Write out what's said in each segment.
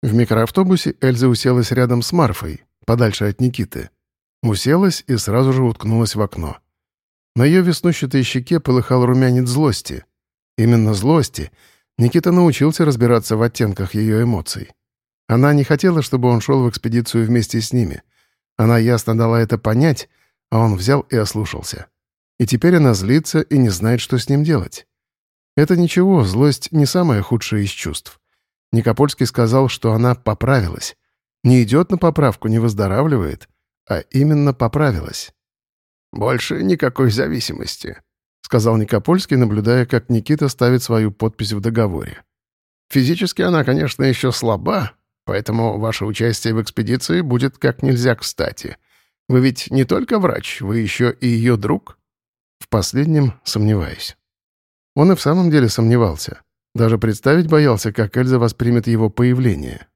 В микроавтобусе Эльза уселась рядом с Марфой, подальше от Никиты. Уселась и сразу же уткнулась в окно. На ее веснущатой щеке полыхал румянец злости. Именно злости Никита научился разбираться в оттенках ее эмоций. Она не хотела, чтобы он шел в экспедицию вместе с ними. Она ясно дала это понять, а он взял и ослушался. И теперь она злится и не знает, что с ним делать. Это ничего, злость не самое худшее из чувств. Никопольский сказал, что она поправилась. Не идет на поправку, не выздоравливает, а именно поправилась. «Больше никакой зависимости», — сказал Никопольский, наблюдая, как Никита ставит свою подпись в договоре. «Физически она, конечно, еще слаба, поэтому ваше участие в экспедиции будет как нельзя кстати. Вы ведь не только врач, вы еще и ее друг?» В последнем сомневаюсь. Он и в самом деле сомневался. Даже представить боялся, как Эльза воспримет его появление.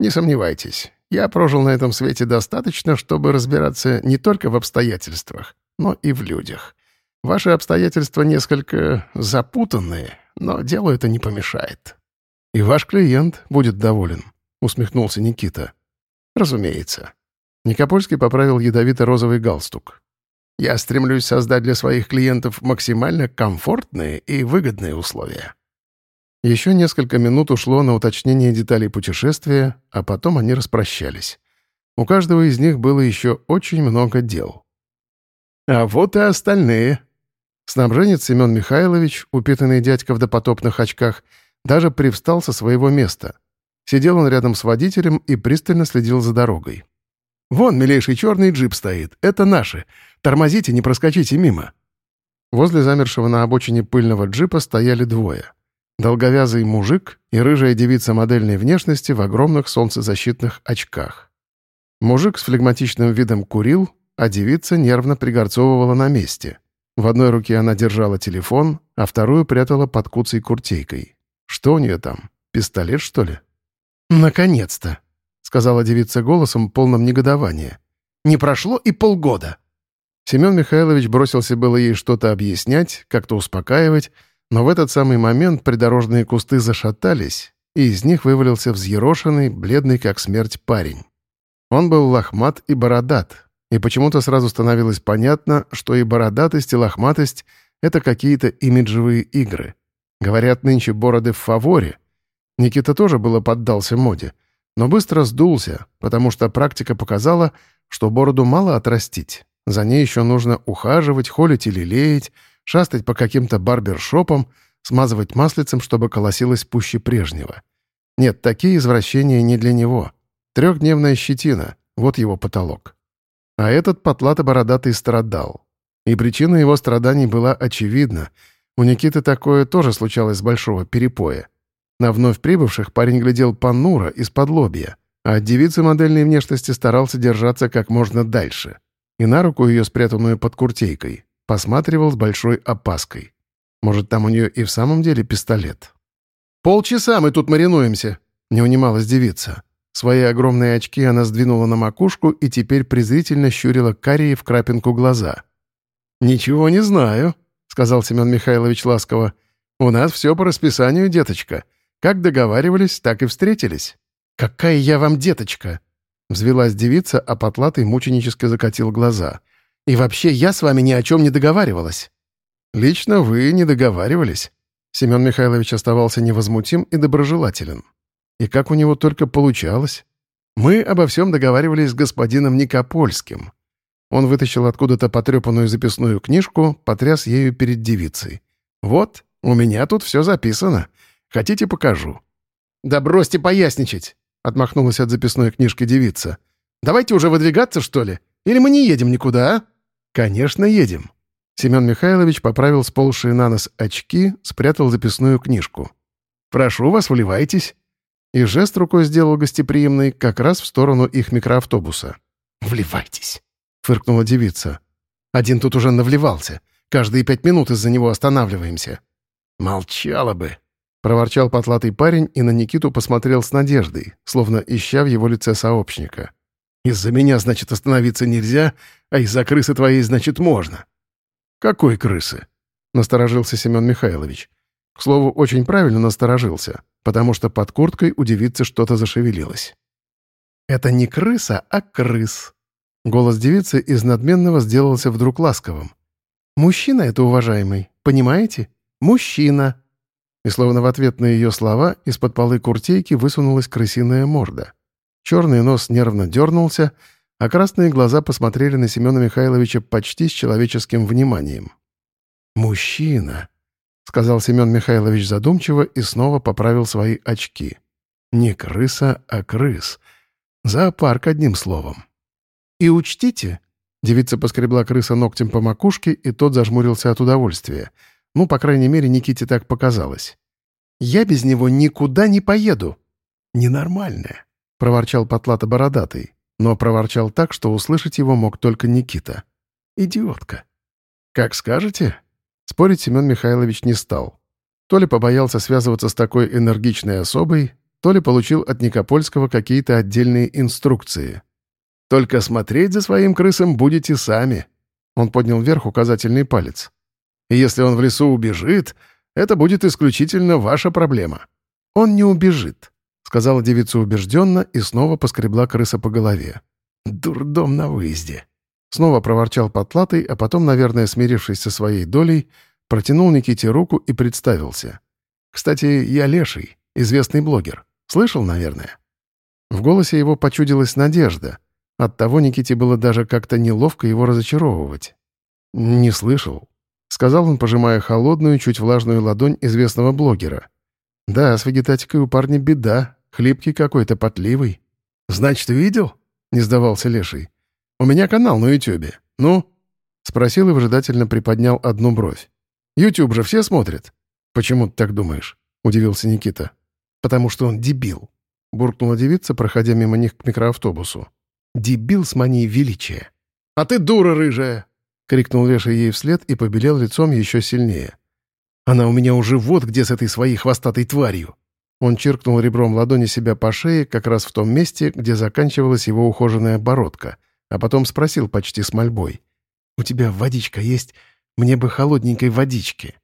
«Не сомневайтесь, я прожил на этом свете достаточно, чтобы разбираться не только в обстоятельствах, но и в людях. Ваши обстоятельства несколько запутанные, но делу это не помешает». «И ваш клиент будет доволен», — усмехнулся Никита. «Разумеется». Никопольский поправил ядовито-розовый галстук. «Я стремлюсь создать для своих клиентов максимально комфортные и выгодные условия». Еще несколько минут ушло на уточнение деталей путешествия, а потом они распрощались. У каждого из них было еще очень много дел. «А вот и остальные». Снабженец Семен Михайлович, упитанный дядька в допотопных очках, даже привстал со своего места. Сидел он рядом с водителем и пристально следил за дорогой. «Вон, милейший черный джип стоит. Это наши. Тормозите, не проскочите мимо». Возле замершего на обочине пыльного джипа стояли двое. Долговязый мужик и рыжая девица модельной внешности в огромных солнцезащитных очках. Мужик с флегматичным видом курил, а девица нервно пригорцовывала на месте. В одной руке она держала телефон, а вторую прятала под куцей куртейкой. Что у нее там? Пистолет, что ли? «Наконец-то!» — сказала девица голосом, полным негодования. «Не прошло и полгода!» Семен Михайлович бросился было ей что-то объяснять, как-то успокаивать, но в этот самый момент придорожные кусты зашатались, и из них вывалился взъерошенный, бледный как смерть парень. Он был лохмат и бородат, и почему-то сразу становилось понятно, что и бородатость, и лохматость — это какие-то имиджевые игры. Говорят, нынче бороды в фаворе. Никита тоже было поддался моде, но быстро сдулся, потому что практика показала, что бороду мало отрастить. За ней еще нужно ухаживать, холить или леять, шастать по каким-то барбершопам, смазывать маслицем, чтобы колосилось пуще прежнего. Нет, такие извращения не для него. Трехдневная щетина — вот его потолок. А этот потлато-бородатый страдал. И причина его страданий была очевидна. У Никиты такое тоже случалось с большого перепоя. На вновь прибывших парень глядел понуро, из-под лобья, а от девицы модельной внешности старался держаться как можно дальше. И на руку ее, спрятанную под куртейкой, посматривал с большой опаской. Может, там у нее и в самом деле пистолет? «Полчаса мы тут маринуемся», — не унималась девица. Свои огромные очки она сдвинула на макушку и теперь презрительно щурила карие в крапинку глаза. «Ничего не знаю», — сказал Семен Михайлович ласково. «У нас все по расписанию, деточка. Как договаривались, так и встретились». «Какая я вам деточка!» Взвелась девица, а потлатый мученически закатил глаза. И вообще, я с вами ни о чем не договаривалась». «Лично вы не договаривались». Семен Михайлович оставался невозмутим и доброжелателен. И как у него только получалось. Мы обо всем договаривались с господином Никопольским. Он вытащил откуда-то потрепанную записную книжку, потряс ею перед девицей. «Вот, у меня тут все записано. Хотите, покажу?» «Да бросьте поясничать!» — отмахнулась от записной книжки девица. «Давайте уже выдвигаться, что ли? Или мы не едем никуда, а?» «Конечно, едем». Семен Михайлович поправил сползшие на нос очки, спрятал записную книжку. «Прошу вас, вливайтесь». И жест рукой сделал гостеприимный как раз в сторону их микроавтобуса. «Вливайтесь», — фыркнула девица. «Один тут уже навливался. Каждые пять минут из-за него останавливаемся». «Молчала бы», — проворчал потлатый парень и на Никиту посмотрел с надеждой, словно ища в его лице сообщника. Из-за меня, значит, остановиться нельзя, а из-за крысы твоей, значит, можно». «Какой крысы?» — насторожился Семен Михайлович. К слову, очень правильно насторожился, потому что под курткой у девицы что-то зашевелилось. «Это не крыса, а крыс». Голос девицы из надменного сделался вдруг ласковым. «Мужчина это, уважаемый, понимаете? Мужчина!» И словно в ответ на ее слова из-под полы куртейки высунулась крысиная морда. Черный нос нервно дернулся, а красные глаза посмотрели на Семена Михайловича почти с человеческим вниманием. «Мужчина!» — сказал Семен Михайлович задумчиво и снова поправил свои очки. «Не крыса, а крыс. Зоопарк, одним словом». «И учтите...» — девица поскребла крыса ногтем по макушке, и тот зажмурился от удовольствия. Ну, по крайней мере, Никите так показалось. «Я без него никуда не поеду». «Ненормальная», — проворчал потлато бородатый но проворчал так, что услышать его мог только Никита. «Идиотка». «Как скажете?» Спорить Семен Михайлович не стал. То ли побоялся связываться с такой энергичной особой, то ли получил от Никопольского какие-то отдельные инструкции. «Только смотреть за своим крысом будете сами». Он поднял вверх указательный палец. «И если он в лесу убежит, это будет исключительно ваша проблема. Он не убежит сказала девица убежденно и снова поскребла крыса по голове. «Дурдом на выезде!» Снова проворчал потлатый, а потом, наверное, смирившись со своей долей, протянул Никите руку и представился. «Кстати, я Леший, известный блогер. Слышал, наверное?» В голосе его почудилась надежда. Оттого Никите было даже как-то неловко его разочаровывать. «Не слышал», — сказал он, пожимая холодную, чуть влажную ладонь известного блогера. «Да, с вегетатикой у парня беда, Хлипкий какой-то, потливый. «Значит, видел?» — не сдавался Леший. «У меня канал на Ютубе. Ну?» — спросил и выжидательно приподнял одну бровь. «Ютуб же все смотрят». «Почему ты так думаешь?» — удивился Никита. «Потому что он дебил», — буркнула девица, проходя мимо них к микроавтобусу. «Дебил с манией величия». «А ты дура рыжая!» — крикнул Леша ей вслед и побелел лицом еще сильнее. «Она у меня уже вот где с этой своей хвостатой тварью!» Он чиркнул ребром ладони себя по шее как раз в том месте, где заканчивалась его ухоженная бородка, а потом спросил почти с мольбой. «У тебя водичка есть? Мне бы холодненькой водички».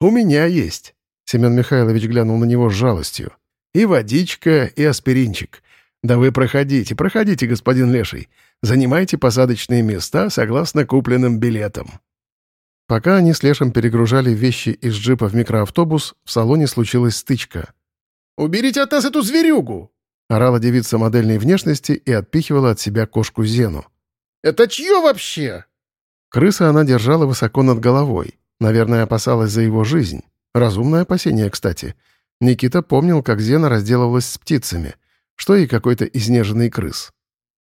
«У меня есть», — Семен Михайлович глянул на него с жалостью. «И водичка, и аспиринчик. Да вы проходите, проходите, господин Леший. Занимайте посадочные места согласно купленным билетам». Пока они с Лешем перегружали вещи из джипа в микроавтобус, в салоне случилась стычка — «Уберите от нас эту зверюгу!» Орала девица модельной внешности и отпихивала от себя кошку Зену. «Это чье вообще?» Крыса она держала высоко над головой. Наверное, опасалась за его жизнь. Разумное опасение, кстати. Никита помнил, как Зена разделывалась с птицами. Что и какой-то изнеженный крыс.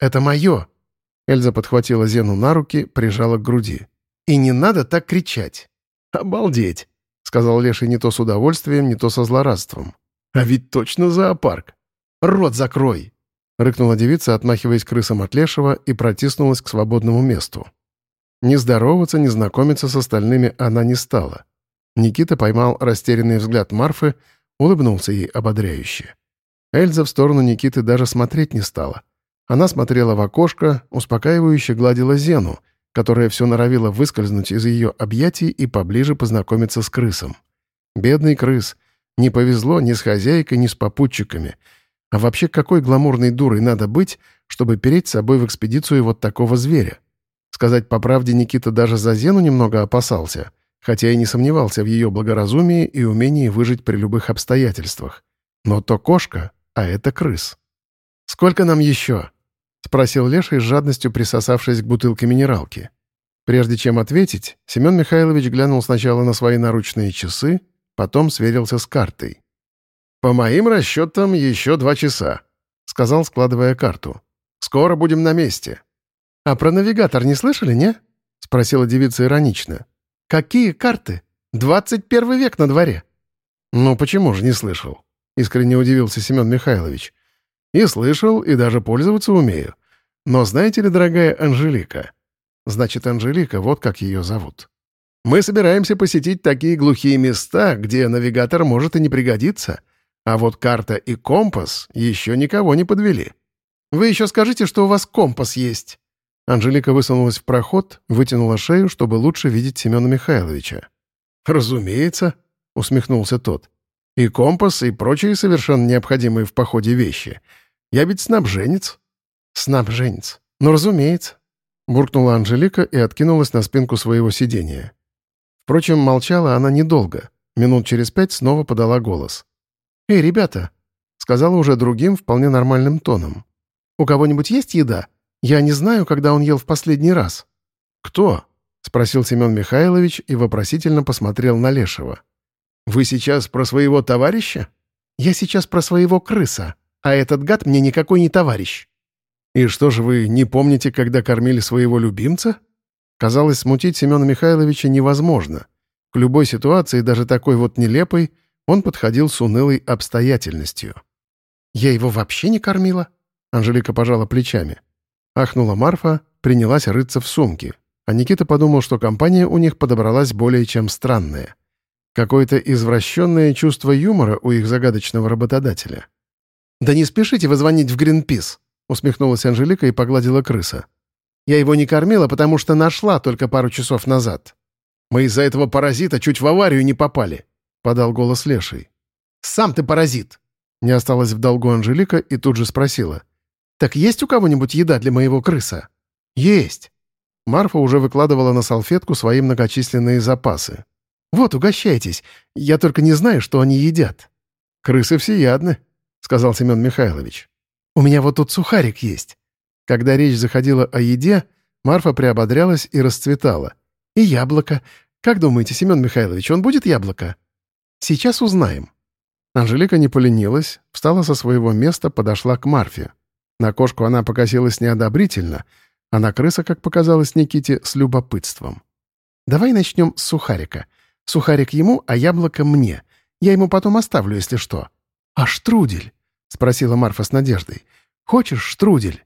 «Это мое!» Эльза подхватила Зену на руки, прижала к груди. «И не надо так кричать!» «Обалдеть!» — сказал Леший не то с удовольствием, не то со злорадством. А ведь точно зоопарк. Рот закрой!» — рыкнула девица, отмахиваясь крысом от лешего, и протиснулась к свободному месту. Не здороваться, не знакомиться с остальными она не стала. Никита поймал растерянный взгляд Марфы, улыбнулся ей ободряюще. Эльза в сторону Никиты даже смотреть не стала. Она смотрела в окошко, успокаивающе гладила Зену, которая все норовила выскользнуть из ее объятий и поближе познакомиться с крысом. Бедный крыс, не повезло ни с хозяйкой, ни с попутчиками. А вообще, какой гламурной дурой надо быть, чтобы переть с собой в экспедицию вот такого зверя? Сказать по правде, Никита даже за Зену немного опасался, хотя и не сомневался в ее благоразумии и умении выжить при любых обстоятельствах. Но то кошка, а это крыс. «Сколько нам еще?» — спросил Леша с жадностью присосавшись к бутылке минералки. Прежде чем ответить, Семен Михайлович глянул сначала на свои наручные часы, Потом сверился с картой. «По моим расчетам, еще два часа», — сказал, складывая карту. «Скоро будем на месте». «А про навигатор не слышали, не?» — спросила девица иронично. «Какие карты? Двадцать первый век на дворе». «Ну почему же не слышал?» — искренне удивился Семен Михайлович. «И слышал, и даже пользоваться умею. Но знаете ли, дорогая Анжелика?» «Значит, Анжелика, вот как ее зовут. Мы собираемся посетить такие глухие места, где навигатор может и не пригодиться. А вот карта и компас еще никого не подвели. Вы еще скажите, что у вас компас есть». Анжелика высунулась в проход, вытянула шею, чтобы лучше видеть Семена Михайловича. «Разумеется», — усмехнулся тот. «И компас, и прочие совершенно необходимые в походе вещи. Я ведь снабженец». «Снабженец. Ну, разумеется», — буркнула Анжелика и откинулась на спинку своего сидения. Впрочем, молчала она недолго. Минут через пять снова подала голос. «Эй, ребята!» — сказала уже другим, вполне нормальным тоном. «У кого-нибудь есть еда? Я не знаю, когда он ел в последний раз». «Кто?» — спросил Семен Михайлович и вопросительно посмотрел на Лешего. «Вы сейчас про своего товарища?» «Я сейчас про своего крыса, а этот гад мне никакой не товарищ». «И что же вы не помните, когда кормили своего любимца?» Казалось, смутить Семена Михайловича невозможно. К любой ситуации, даже такой вот нелепой, он подходил с унылой обстоятельностью. «Я его вообще не кормила?» Анжелика пожала плечами. Ахнула Марфа, принялась рыться в сумке, а Никита подумал, что компания у них подобралась более чем странная. Какое-то извращенное чувство юмора у их загадочного работодателя. «Да не спешите вы звонить в Гринпис!» — усмехнулась Анжелика и погладила крыса. «Я его не кормила, потому что нашла только пару часов назад. Мы из-за этого паразита чуть в аварию не попали», — подал голос Леший. «Сам ты паразит!» Не осталась в долгу Анжелика и тут же спросила. «Так есть у кого-нибудь еда для моего крыса?» «Есть!» Марфа уже выкладывала на салфетку свои многочисленные запасы. «Вот, угощайтесь. Я только не знаю, что они едят». «Крысы всеядны», — сказал Семен Михайлович. «У меня вот тут сухарик есть». Когда речь заходила о еде, Марфа приободрялась и расцветала. «И яблоко. Как думаете, Семен Михайлович, он будет яблоко?» «Сейчас узнаем». Анжелика не поленилась, встала со своего места, подошла к Марфе. На кошку она покосилась неодобрительно, а на крыса, как показалось Никите, с любопытством. «Давай начнем с сухарика. Сухарик ему, а яблоко мне. Я ему потом оставлю, если что». «А штрудель?» — спросила Марфа с надеждой. «Хочешь штрудель?»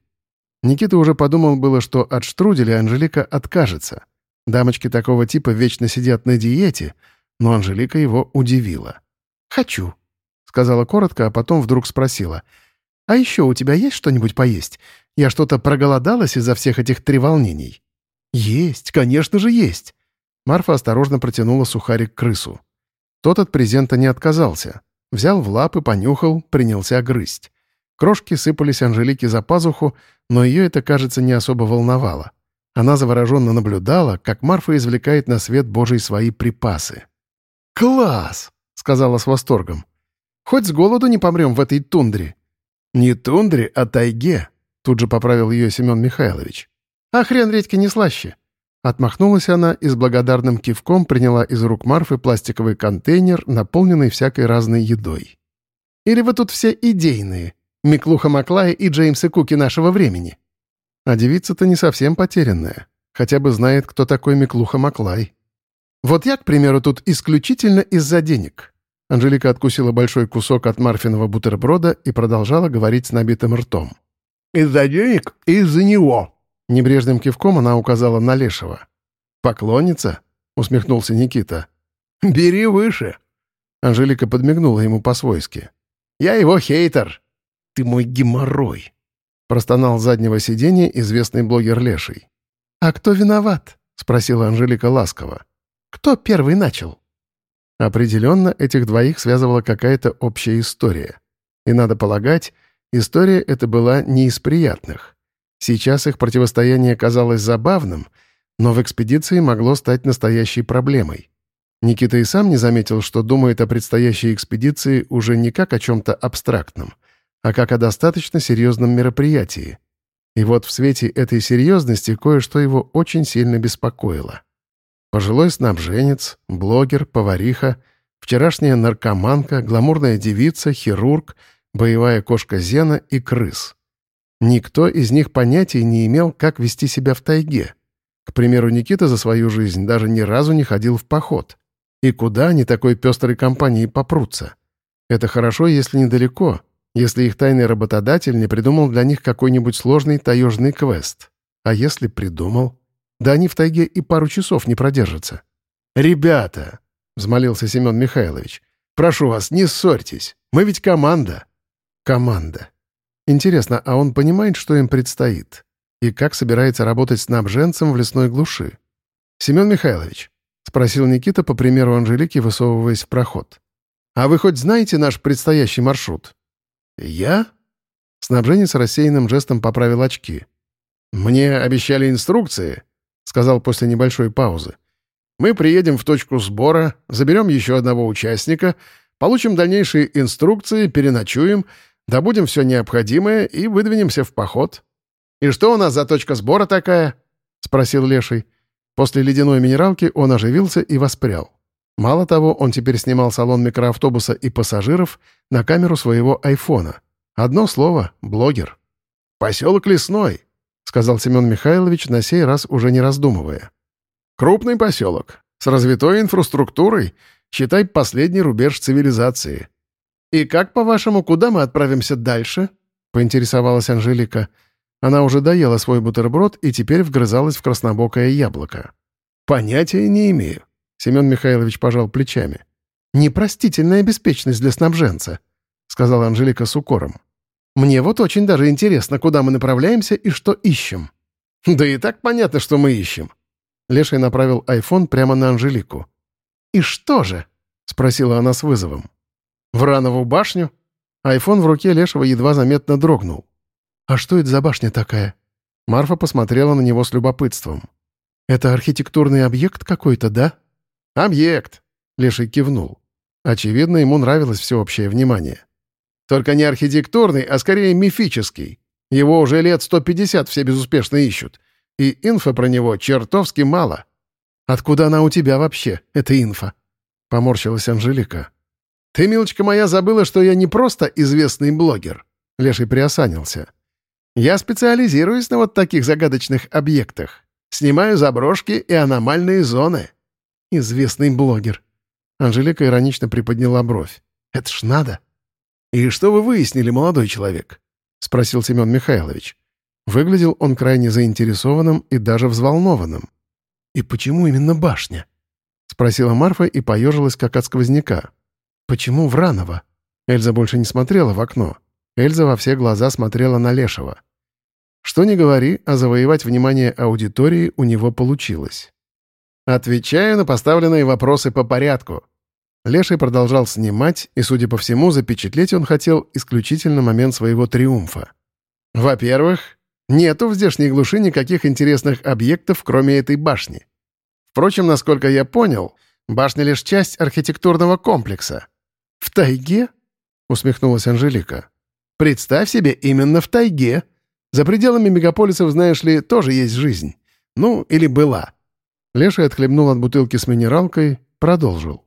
Никита уже подумал было, что от штруделя Анжелика откажется. Дамочки такого типа вечно сидят на диете, но Анжелика его удивила. «Хочу», — сказала коротко, а потом вдруг спросила. «А еще у тебя есть что-нибудь поесть? Я что-то проголодалась из-за всех этих треволнений». «Есть, конечно же, есть». Марфа осторожно протянула сухарик крысу. Тот от презента не отказался. Взял в лапы, понюхал, принялся грызть. Крошки сыпались Анжелике за пазуху, но ее это, кажется, не особо волновало. Она завороженно наблюдала, как Марфа извлекает на свет Божий свои припасы. «Класс!» — сказала с восторгом. Хоть с голоду не помрем в этой тундре». «Не тундре, а тайге», — тут же поправил ее Семен Михайлович. «А хрен редьки не слаще». Отмахнулась она и с благодарным кивком приняла из рук Марфы пластиковый контейнер, наполненный всякой разной едой. «Или вы тут все идейные? Миклуха Маклая и Джеймса Куки нашего времени?» А девица-то не совсем потерянная. Хотя бы знает, кто такой Миклуха Маклай. «Вот я, к примеру, тут исключительно из-за денег. Анжелика откусила большой кусок от Марфиного бутерброда и продолжала говорить с набитым ртом. «Из-за денег и из-за него!» Небрежным кивком она указала на Лешего. «Поклонница?» — усмехнулся Никита. «Бери выше!» Анжелика подмигнула ему по-свойски. «Я его хейтер!» «Ты мой геморрой!» — простонал заднего сиденья известный блогер Леший. «А кто виноват?» — спросила Анжелика ласково. «Кто первый начал?» Определенно, этих двоих связывала какая-то общая история. И, надо полагать, история эта была не из приятных. Сейчас их противостояние казалось забавным, но в экспедиции могло стать настоящей проблемой. Никита и сам не заметил, что думает о предстоящей экспедиции уже не как о чем-то абстрактном, а как о достаточно серьезном мероприятии. И вот в свете этой серьезности кое-что его очень сильно беспокоило. Пожилой снабженец, блогер, повариха, вчерашняя наркоманка, гламурная девица, хирург, боевая кошка Зена и крыс. Никто из них понятия не имел, как вести себя в тайге. К примеру, Никита за свою жизнь даже ни разу не ходил в поход. И куда они такой пестрой компанией попрутся? Это хорошо, если недалеко, если их тайный работодатель не придумал для них какой-нибудь сложный таежный квест. А если придумал? Да они в тайге и пару часов не продержатся. «Ребята!» — взмолился Семен Михайлович. «Прошу вас, не ссорьтесь. Мы ведь команда». «Команда. Интересно, а он понимает, что им предстоит? И как собирается работать снабженцем в лесной глуши? Семен Михайлович, — спросил Никита по примеру Анжелики, высовываясь в проход. «А вы хоть знаете наш предстоящий маршрут?» «Я?» Снабженец рассеянным жестом поправил очки. «Мне обещали инструкции», — сказал после небольшой паузы. «Мы приедем в точку сбора, заберем еще одного участника, получим дальнейшие инструкции, переночуем, добудем все необходимое и выдвинемся в поход». «И что у нас за точка сбора такая?» — спросил Леший. После ледяной минералки он оживился и воспрял. Мало того, он теперь снимал салон микроавтобуса и пассажиров на камеру своего айфона. Одно слово — блогер. «Поселок Лесной», — сказал Семен Михайлович, на сей раз уже не раздумывая. «Крупный поселок, с развитой инфраструктурой, считай последний рубеж цивилизации». «И как, по-вашему, куда мы отправимся дальше?» — поинтересовалась Анжелика. — она уже доела свой бутерброд и теперь вгрызалась в краснобокое яблоко. «Понятия не имею», — Семен Михайлович пожал плечами. «Непростительная беспечность для снабженца», — сказала Анжелика с укором. «Мне вот очень даже интересно, куда мы направляемся и что ищем». «Да и так понятно, что мы ищем». Леший направил айфон прямо на Анжелику. «И что же?» — спросила она с вызовом. «В Ранову башню?» Айфон в руке Лешего едва заметно дрогнул. «А что это за башня такая?» Марфа посмотрела на него с любопытством. «Это архитектурный объект какой-то, да?» «Объект!» — Леший кивнул. Очевидно, ему нравилось всеобщее внимание. «Только не архитектурный, а скорее мифический. Его уже лет 150 все безуспешно ищут. И инфа про него чертовски мало». «Откуда она у тебя вообще, эта инфа?» — поморщилась Анжелика. «Ты, милочка моя, забыла, что я не просто известный блогер». Леший приосанился. Я специализируюсь на вот таких загадочных объектах. Снимаю заброшки и аномальные зоны. Известный блогер. Анжелика иронично приподняла бровь. Это ж надо. «И что вы выяснили, молодой человек?» — спросил Семен Михайлович. Выглядел он крайне заинтересованным и даже взволнованным. «И почему именно башня?» — спросила Марфа и поежилась, как от сквозняка. «Почему Вранова?» Эльза больше не смотрела в окно. Эльза во все глаза смотрела на Лешего. Что ни говори, а завоевать внимание аудитории у него получилось. Отвечаю на поставленные вопросы по порядку. Леший продолжал снимать, и, судя по всему, запечатлеть он хотел исключительно момент своего триумфа. Во-первых, нету в здешней глуши никаких интересных объектов, кроме этой башни. Впрочем, насколько я понял, башня лишь часть архитектурного комплекса. «В тайге?» — усмехнулась Анжелика. «Представь себе, именно в тайге», за пределами мегаполисов, знаешь ли, тоже есть жизнь. Ну, или была». Леша отхлебнул от бутылки с минералкой, продолжил.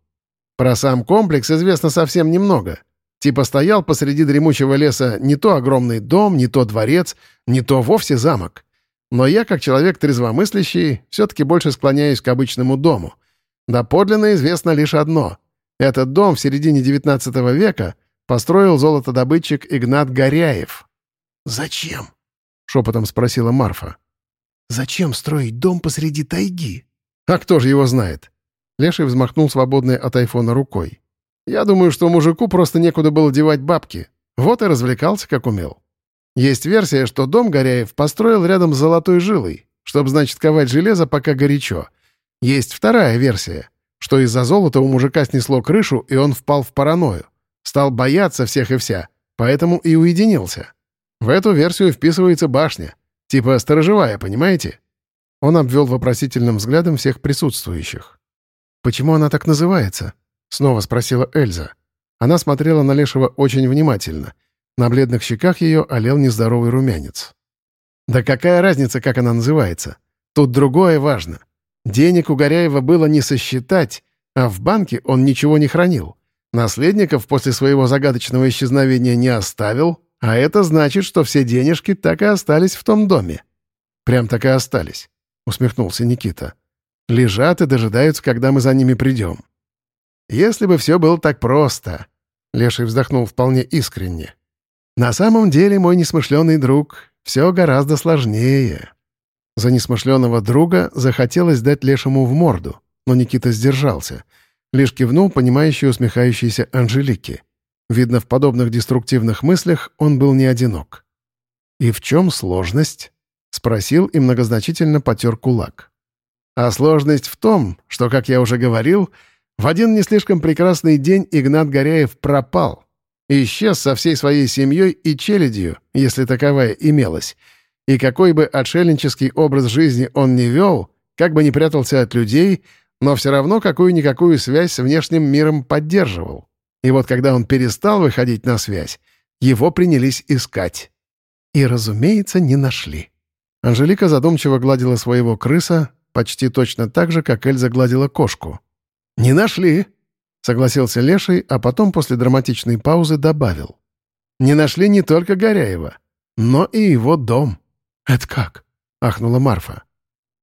«Про сам комплекс известно совсем немного. Типа стоял посреди дремучего леса не то огромный дом, не то дворец, не то вовсе замок. Но я, как человек трезвомыслящий, все-таки больше склоняюсь к обычному дому. Да подлинно известно лишь одно. Этот дом в середине XIX века построил золотодобытчик Игнат Горяев». «Зачем?» шепотом спросила Марфа. «Зачем строить дом посреди тайги?» «А кто же его знает?» Леший взмахнул свободной от айфона рукой. «Я думаю, что мужику просто некуда было девать бабки. Вот и развлекался, как умел. Есть версия, что дом Горяев построил рядом с золотой жилой, чтобы, значит, ковать железо, пока горячо. Есть вторая версия, что из-за золота у мужика снесло крышу, и он впал в паранойю. Стал бояться всех и вся, поэтому и уединился. В эту версию вписывается башня. Типа сторожевая, понимаете?» Он обвел вопросительным взглядом всех присутствующих. «Почему она так называется?» — снова спросила Эльза. Она смотрела на Лешего очень внимательно. На бледных щеках ее олел нездоровый румянец. «Да какая разница, как она называется? Тут другое важно. Денег у Горяева было не сосчитать, а в банке он ничего не хранил. Наследников после своего загадочного исчезновения не оставил, а это значит, что все денежки так и остались в том доме. Прям так и остались, усмехнулся Никита. Лежат и дожидаются, когда мы за ними придем. Если бы все было так просто, Леший вздохнул вполне искренне. На самом деле, мой несмышленый друг, все гораздо сложнее. За несмышленного друга захотелось дать Лешему в морду, но Никита сдержался. Лишь кивнул понимающей усмехающейся Анжелике. Видно, в подобных деструктивных мыслях он был не одинок. «И в чем сложность?» — спросил и многозначительно потер кулак. А сложность в том, что, как я уже говорил, в один не слишком прекрасный день Игнат Горяев пропал. Исчез со всей своей семьей и челядью, если таковая имелась. И какой бы отшельнический образ жизни он ни вел, как бы ни прятался от людей, но все равно какую-никакую связь с внешним миром поддерживал. И вот когда он перестал выходить на связь, его принялись искать. И, разумеется, не нашли. Анжелика задумчиво гладила своего крыса, почти точно так же, как Эльза гладила кошку. «Не нашли», — согласился Леший, а потом после драматичной паузы добавил. «Не нашли не только Горяева, но и его дом». «Это как?» — ахнула Марфа.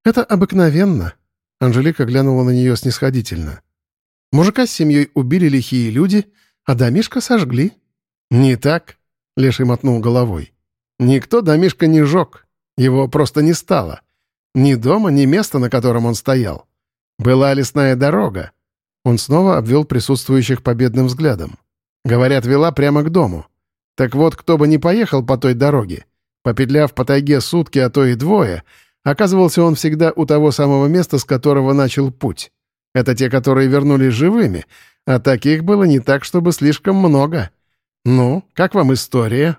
«Это обыкновенно», — Анжелика глянула на нее снисходительно. «Мужика с семьей убили лихие люди, а домишко сожгли». «Не так», — Леший мотнул головой. «Никто домишко не жег, его просто не стало. Ни дома, ни места, на котором он стоял. Была лесная дорога. Он снова обвел присутствующих победным взглядом. Говорят, вела прямо к дому. Так вот, кто бы не поехал по той дороге, попетляв по тайге сутки, а то и двое, оказывался он всегда у того самого места, с которого начал путь. Это те, которые вернулись живыми, а таких было не так, чтобы слишком много. Ну, как вам история?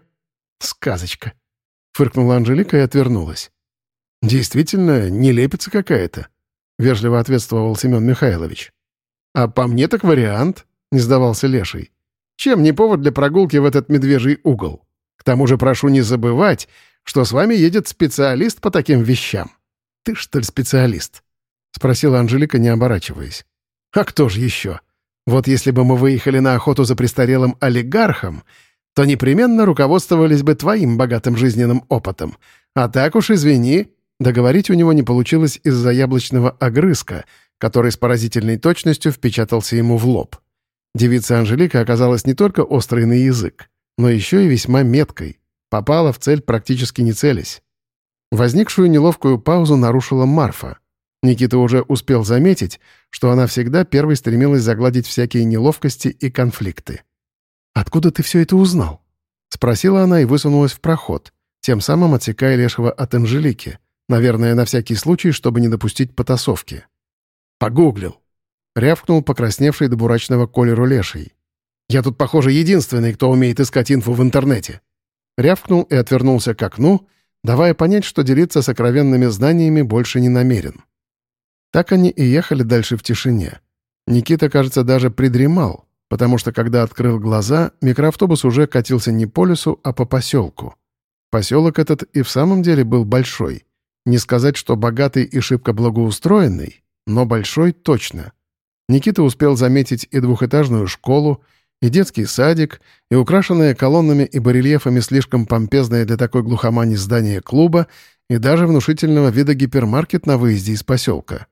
Сказочка. Фыркнула Анжелика и отвернулась. «Действительно, нелепица какая-то», — вежливо ответствовал Семен Михайлович. «А по мне так вариант», — не сдавался Леший. «Чем не повод для прогулки в этот медвежий угол? К тому же прошу не забывать, что с вами едет специалист по таким вещам». «Ты, что ли, специалист?» — спросила Анжелика, не оборачиваясь. «А кто же еще? Вот если бы мы выехали на охоту за престарелым олигархом, то непременно руководствовались бы твоим богатым жизненным опытом. А так уж извини, Договорить у него не получилось из-за яблочного огрызка, который с поразительной точностью впечатался ему в лоб. Девица Анжелика оказалась не только острой на язык, но еще и весьма меткой. Попала в цель практически не целясь. Возникшую неловкую паузу нарушила Марфа. Никита уже успел заметить, что она всегда первой стремилась загладить всякие неловкости и конфликты. «Откуда ты все это узнал?» — спросила она и высунулась в проход, тем самым отсекая Лешего от Анжелики — Наверное, на всякий случай, чтобы не допустить потасовки. «Погуглил!» — рявкнул покрасневший до бурачного колеру леший. «Я тут, похоже, единственный, кто умеет искать инфу в интернете». Рявкнул и отвернулся к окну, давая понять, что делиться сокровенными знаниями больше не намерен. Так они и ехали дальше в тишине. Никита, кажется, даже придремал, потому что, когда открыл глаза, микроавтобус уже катился не по лесу, а по поселку. Поселок этот и в самом деле был большой — не сказать, что богатый и шибко благоустроенный, но большой точно. Никита успел заметить и двухэтажную школу, и детский садик, и украшенное колоннами и барельефами слишком помпезное для такой глухомани здание клуба, и даже внушительного вида гипермаркет на выезде из поселка.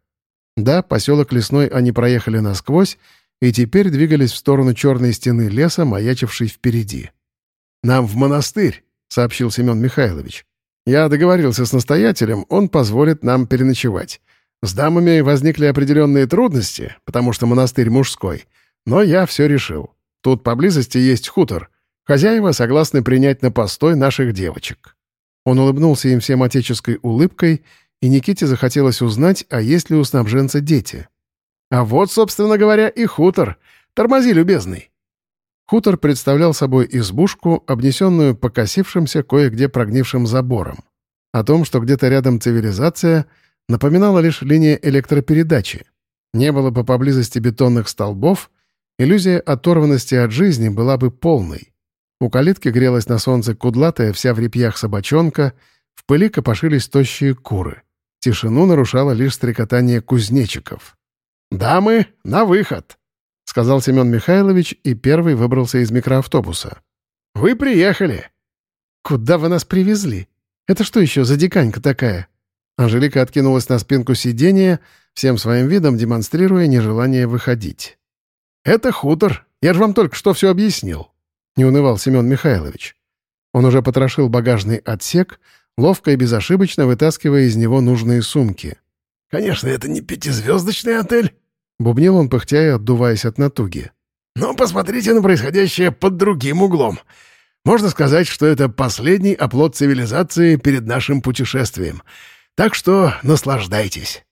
Да, поселок Лесной они проехали насквозь, и теперь двигались в сторону черной стены леса, маячившей впереди. «Нам в монастырь», — сообщил Семен Михайлович. Я договорился с настоятелем, он позволит нам переночевать. С дамами возникли определенные трудности, потому что монастырь мужской. Но я все решил. Тут поблизости есть хутор. Хозяева согласны принять на постой наших девочек». Он улыбнулся им всем отеческой улыбкой, и Никите захотелось узнать, а есть ли у снабженца дети. «А вот, собственно говоря, и хутор. Тормози, любезный». Хутор представлял собой избушку, обнесенную покосившимся, кое-где прогнившим забором. О том, что где-то рядом цивилизация, напоминала лишь линия электропередачи. Не было бы поблизости бетонных столбов, иллюзия оторванности от жизни была бы полной. У калитки грелась на солнце кудлатая вся в репьях собачонка, в пыли копошились тощие куры. Тишину нарушало лишь стрекотание кузнечиков. «Дамы, на выход!» — сказал Семен Михайлович и первый выбрался из микроавтобуса. «Вы приехали!» «Куда вы нас привезли? Это что еще за диканька такая?» Анжелика откинулась на спинку сиденья, всем своим видом демонстрируя нежелание выходить. «Это хутор. Я же вам только что все объяснил», — не унывал Семен Михайлович. Он уже потрошил багажный отсек, ловко и безошибочно вытаскивая из него нужные сумки. «Конечно, это не пятизвездочный отель», Бубнил он, пыхтя и отдуваясь от натуги. «Но посмотрите на происходящее под другим углом. Можно сказать, что это последний оплот цивилизации перед нашим путешествием. Так что наслаждайтесь».